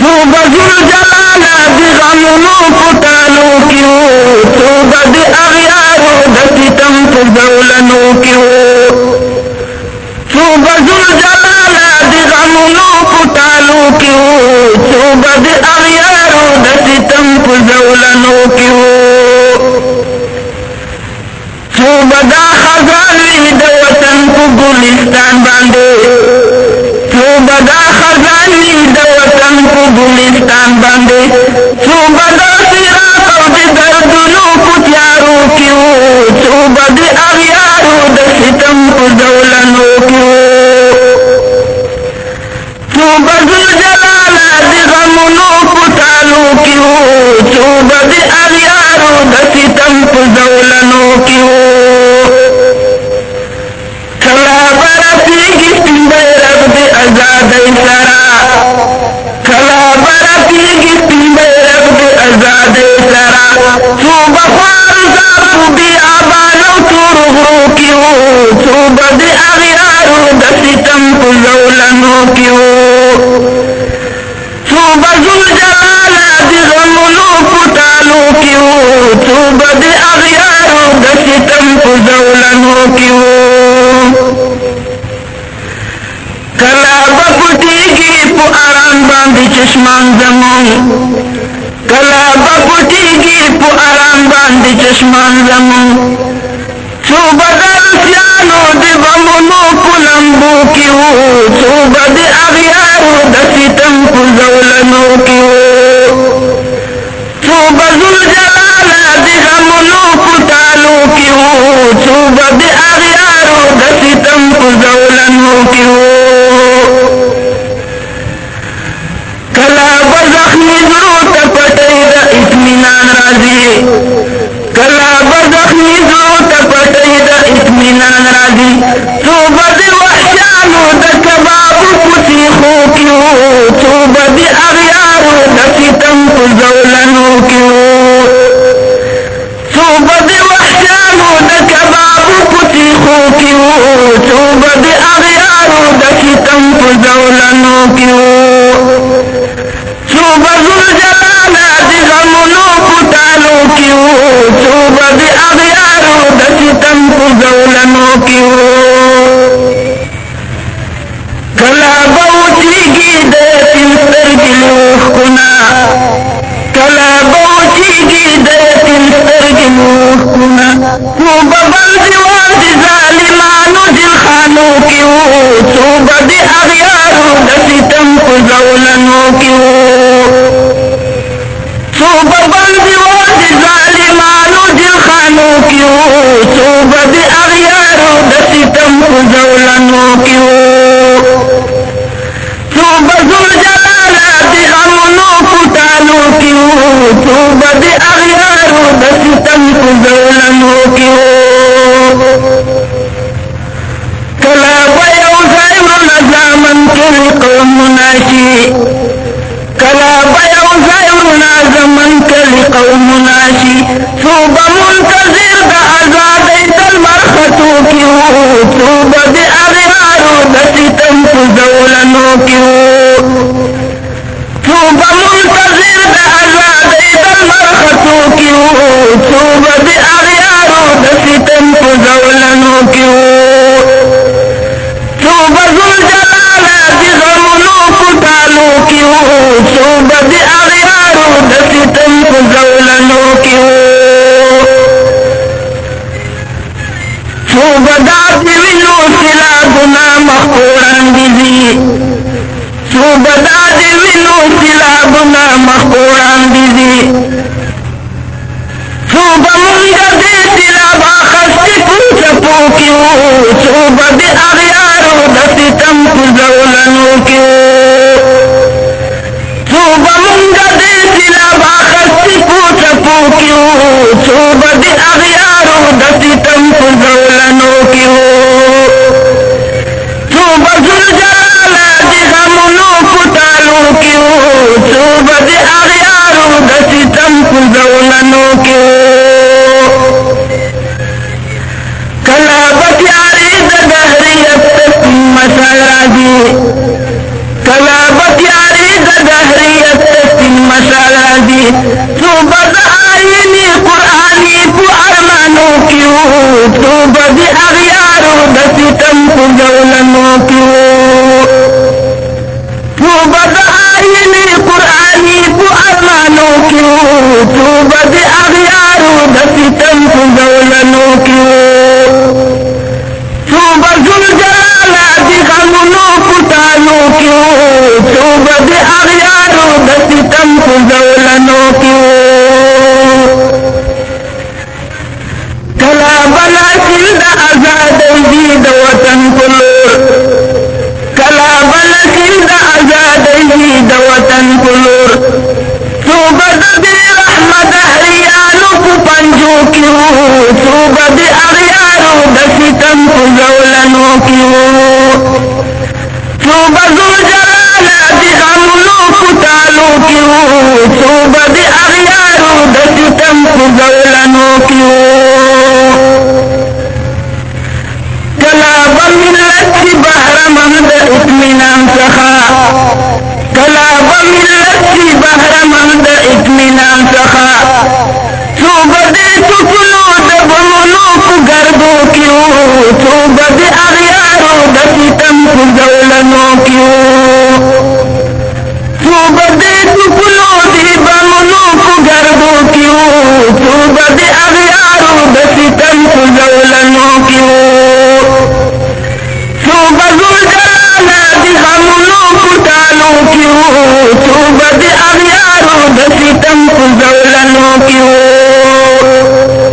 تو بزر جلالا دی غمونو پتالو کیو تو بدی اغیارو دکی تم پو دولنو کیو تو بزر جلالا دی غمونو پتالو کیو تو بدی اغیارو دکی تم پو دولنو کیو تو بدا خزالی دو وطن پو گلستان باندے تو بدا خزالی دو وطن ګلستان باندې څو بدر سرات او د دردونو په تیارو کې وو څو بد اغیارو د ستم په دولنو کې وو څو بد جلال د غمونو په تالو کې وو څو بد اغیارو د ستم په دولنو کې وو تو بخار زاتو دی آبانو تو رغرو کیو تو بد اغیارو دستم کو زولنو کیو تو بزل جلالا دی غمونو پتالو کیو تو بد اغیارو دستم کو زولنو کیو کلا بپٹی کی پو آران باندی چشمان زمون کلا بپوٹی گی پو آرام باندی چشمان زمون چو بدل سیانو دی بمونو پو لمبو کیو چو بدی اغیارو دسی تم پو زولنو کیو چو بزل جلالا دی غمونو پو تالو کیو چو بدی اغیارو دسی تم پو زولنو کیو کیږي د یتیم سترګې موخونه توبه بل دیوان د ظالمانو جلخانو کې وو توبه د اغیارو د ستم په زولنو کې وو توبه بل دیوان د ظالمانو جلخانو کې وو توبه د اغیارو د ستم په زولنو کې وو د اغیارو د ستم په ظلمو کې کلا بیو ځای نظامن کې قوم ناشي کلا بیو ځای نظامن کې قوم ناشي صوب منتظر د آزاد دل مرختو کې صوب د اغیارو د ستم په ظلمو کې گدا دیوینو سلابنا مخوران دیزی سو گدا دیوینو سلابنا مخوران دیزی قد أغيار دسكم كزولا وكيو